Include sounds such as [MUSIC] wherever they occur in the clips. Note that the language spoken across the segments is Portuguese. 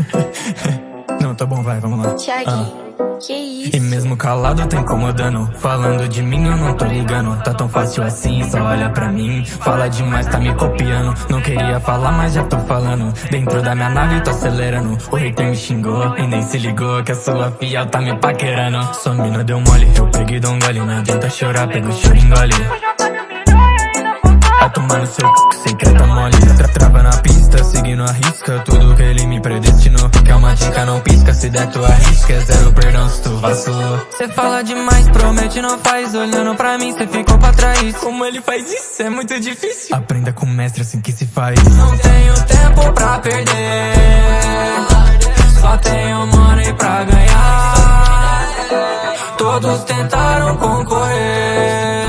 [LAUGHS] Não, tá bom, vai, vamos lá. Ah. Que isso? E mesmo calado tá incomodando. Falando de mim eu não tô ligando. Tá tão fácil assim, só olha pra mim. Fala demais, tá me copiando. Não queria falar, mas já tô falando. Dentro da minha nave tô acelerando. O hater tá me xingou e nem se ligou Que a sua fiel tá me paquerando. Sua mina deu mole, eu peguei dou um gole. Não adianta chorar, pega o choro engole. Vai tomar no seu c... sem creta mole. Tra trava na pista, seguindo a risca. Tudo que ele me predestinou. Que é uma dica, não pisca. Se der, tu arrisca. É zero perdão se tu vacilou. Cê fala demais, promete, não faz. Olhando pra mim, cê ficou pra trás. Como ele faz isso? É muito difícil. Aprenda com o mestre assim que se faz. Não tenho tempo pra perder. Só tenho money pra ganhar. Todos tentaram concorrer.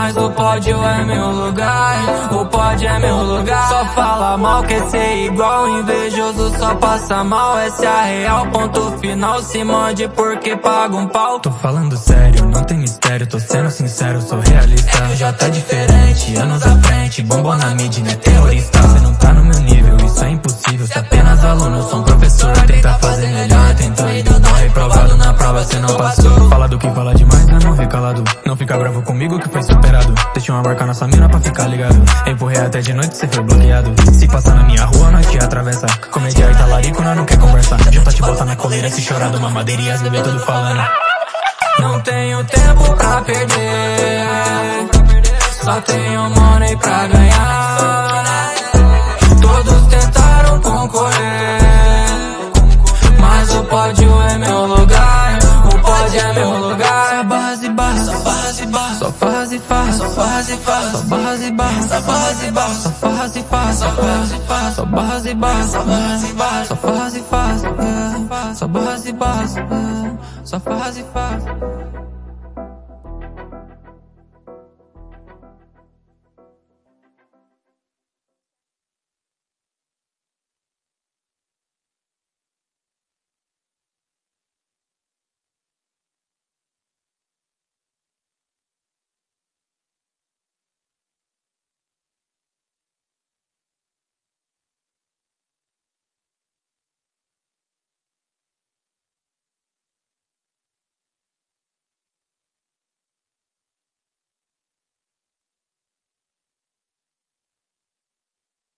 Mas o pódio é meu lugar, o pódio é meu lugar. Só fala mal, quer ser igual, invejoso só passa mal. Essa é a real, ponto final. Se morde porque paga um pau. Tô falando sério, não tem mistério, tô sendo sincero, sou realista. Já tá diferente, anos à frente, bombou na mídia, né? Terrorista. Você não tá no meu nível, isso é impossível. Se apenas aluno, sou um professor. Tenta fazer melhor, não reprovado na prova, cê não passou. Fala do que fala demais, né? Não fica Não fica bravo comigo que foi superado. Deixa uma marca nessa mina pra ficar ligado. Empurrei até de noite, cê foi bloqueado. Se passar na minha rua, nós te atravessa. Comédia e talarico, nós não quer conversar. Já tá te botar na coleira, se chorar do mamadeira e as bebê tudo falando. Não tenho tempo pra perder. Só tenho money pra ganhar. Farras e farras. Só barras e barras, só barras e barras. Só farras e farras, só farras e farras. Só barras e barras, só barras e barras. Só farras e farras, só barras e barras. Só farras e farras.